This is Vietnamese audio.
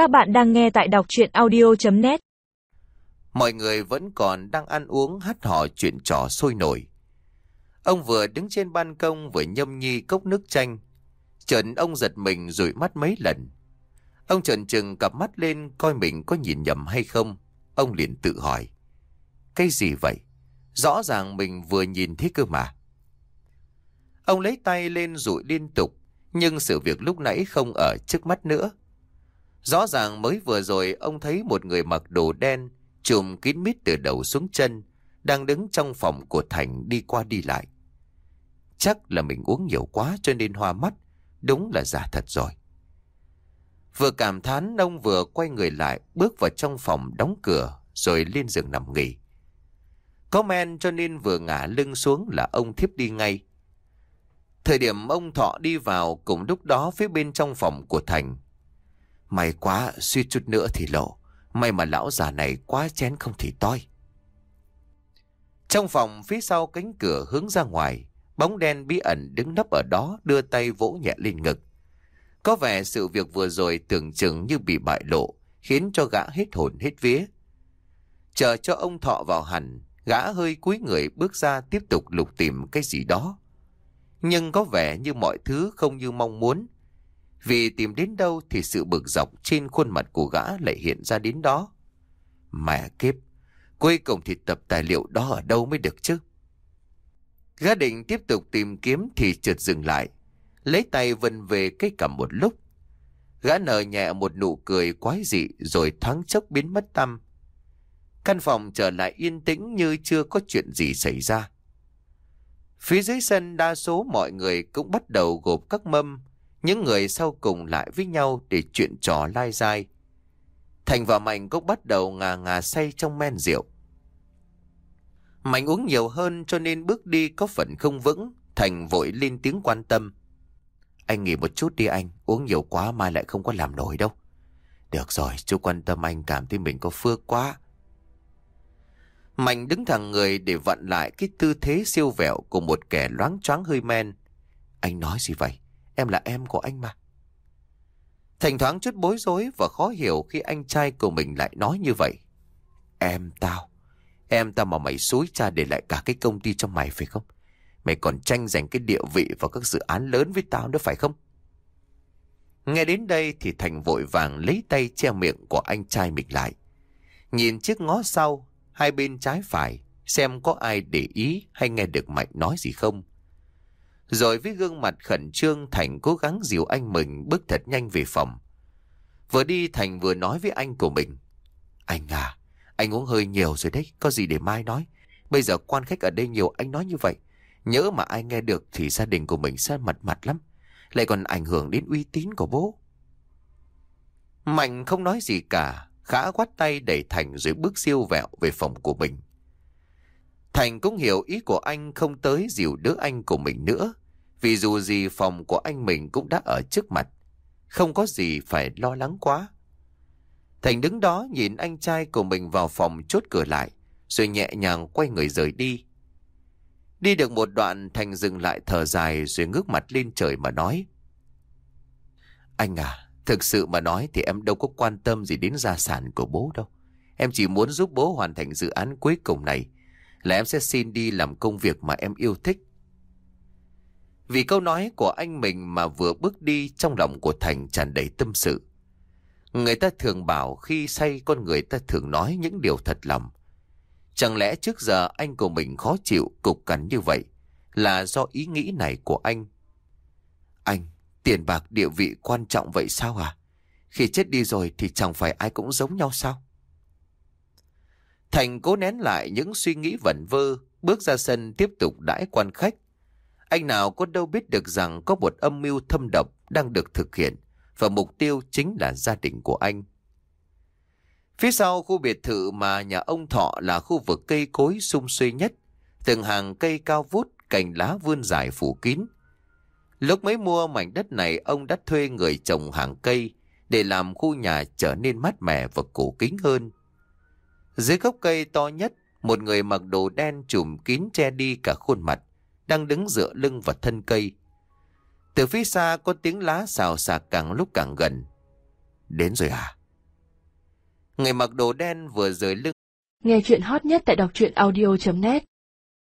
Các bạn đang nghe tại đọc chuyện audio.net Mọi người vẫn còn đang ăn uống hát hò chuyện trò sôi nổi. Ông vừa đứng trên ban công vừa nhâm nhi cốc nước chanh. Trần ông giật mình rủi mắt mấy lần. Ông trần trừng cặp mắt lên coi mình có nhìn nhầm hay không. Ông liền tự hỏi. Cái gì vậy? Rõ ràng mình vừa nhìn thấy cơ mà. Ông lấy tay lên rụi liên tục, nhưng sự việc lúc nãy không ở trước mắt nữa. Rõ ràng mới vừa rồi ông thấy một người mặc đồ đen, trùm kín mít từ đầu xuống chân, đang đứng trong phòng của Thành đi qua đi lại. Chắc là mình uống nhiều quá cho nên hoa mắt, đúng là giả thật rồi. Vừa cảm thán ông vừa quay người lại, bước vào trong phòng đóng cửa, rồi lên giường nằm nghỉ. Có men cho nên vừa ngả lưng xuống là ông thiếp đi ngay. Thời điểm ông Thọ đi vào cùng lúc đó phía bên trong phòng của Thành. May quá, suy chút nữa thì lộ. May mà lão già này quá chén không thì toi. Trong phòng phía sau cánh cửa hướng ra ngoài, bóng đen bí ẩn đứng nấp ở đó đưa tay vỗ nhẹ lên ngực. Có vẻ sự việc vừa rồi tưởng chừng như bị bại lộ, khiến cho gã hết hồn hết vía. Chờ cho ông Thọ vào hẳn, gã hơi cúi người bước ra tiếp tục lục tìm cái gì đó. Nhưng có vẻ như mọi thứ không như mong muốn. Vì tìm đến đâu thì sự bực dọc trên khuôn mặt của gã lại hiện ra đến đó. Mẹ kiếp, cuối cùng thì tập tài liệu đó ở đâu mới được chứ? Gã định tiếp tục tìm kiếm thì chợt dừng lại, lấy tay vân về cái cầm một lúc. Gã nở nhẹ một nụ cười quái dị rồi thoáng chốc biến mất tâm. Căn phòng trở lại yên tĩnh như chưa có chuyện gì xảy ra. Phía dưới sân đa số mọi người cũng bắt đầu gộp các mâm, những người sau cùng lại với nhau để chuyện trò lai dai. Thành và Mạnh cũng bắt đầu ngà ngà say trong men rượu. Mạnh uống nhiều hơn cho nên bước đi có phần không vững, Thành vội lên tiếng quan tâm. Anh nghỉ một chút đi anh, uống nhiều quá mai lại không có làm nổi đâu. Được rồi, chú quan tâm anh cảm thấy mình có phước quá. Mạnh đứng thẳng người để vặn lại cái tư thế siêu vẹo của một kẻ loáng choáng hơi men. Anh nói gì vậy? Em là em của anh mà. Thành thoáng chút bối rối và khó hiểu khi anh trai của mình lại nói như vậy. Em tao. Em tao mà mày xúi cha để lại cả cái công ty cho mày phải không? Mày còn tranh giành cái địa vị và các dự án lớn với tao nữa phải không? Nghe đến đây thì Thành vội vàng lấy tay che miệng của anh trai mình lại. Nhìn chiếc ngó sau, hai bên trái phải, xem có ai để ý hay nghe được Mạnh nói gì không. Rồi với gương mặt khẩn trương Thành cố gắng dìu anh mình bước thật nhanh về phòng. Vừa đi Thành vừa nói với anh của mình. Anh à, anh uống hơi nhiều rồi đấy, có gì để mai nói. Bây giờ quan khách ở đây nhiều anh nói như vậy. Nhớ mà ai nghe được thì gia đình của mình sẽ mặt mặt lắm. Lại còn ảnh hưởng đến uy tín của bố. Mạnh không nói gì cả, khá quát tay đẩy Thành rồi bước siêu vẹo về phòng của mình. Thành cũng hiểu ý của anh không tới dìu đứa anh của mình nữa. Vì dù gì phòng của anh mình cũng đã ở trước mặt. Không có gì phải lo lắng quá. Thành đứng đó nhìn anh trai của mình vào phòng chốt cửa lại. Rồi nhẹ nhàng quay người rời đi. Đi được một đoạn Thành dừng lại thở dài rồi ngước mặt lên trời mà nói. Anh à, thực sự mà nói thì em đâu có quan tâm gì đến gia sản của bố đâu. Em chỉ muốn giúp bố hoàn thành dự án cuối cùng này là em sẽ xin đi làm công việc mà em yêu thích. Vì câu nói của anh mình mà vừa bước đi trong lòng của Thành tràn đầy tâm sự. Người ta thường bảo khi say con người ta thường nói những điều thật lòng. Chẳng lẽ trước giờ anh của mình khó chịu cục cằn như vậy là do ý nghĩ này của anh? Anh, tiền bạc địa vị quan trọng vậy sao à? Khi chết đi rồi thì chẳng phải ai cũng giống nhau sao? Thành cố nén lại những suy nghĩ vẩn vơ, bước ra sân tiếp tục đãi quan khách. Anh nào có đâu biết được rằng có một âm mưu thâm độc đang được thực hiện và mục tiêu chính là gia đình của anh. Phía sau khu biệt thự mà nhà ông Thọ là khu vực cây cối sum suy nhất, từng hàng cây cao vút, cành lá vươn dài phủ kín. Lúc mới mua mảnh đất này ông đã thuê người trồng hàng cây để làm khu nhà trở nên mát mẻ và cổ kính hơn. Dưới gốc cây to nhất, một người mặc đồ đen trùm kín che đi cả khuôn mặt, đang đứng dựa lưng vào thân cây. Từ phía xa có tiếng lá xào xạc càng lúc càng gần. Đến rồi à? Người mặc đồ đen vừa rời lưng. Nghe chuyện hot nhất tại đọc truyện audio.net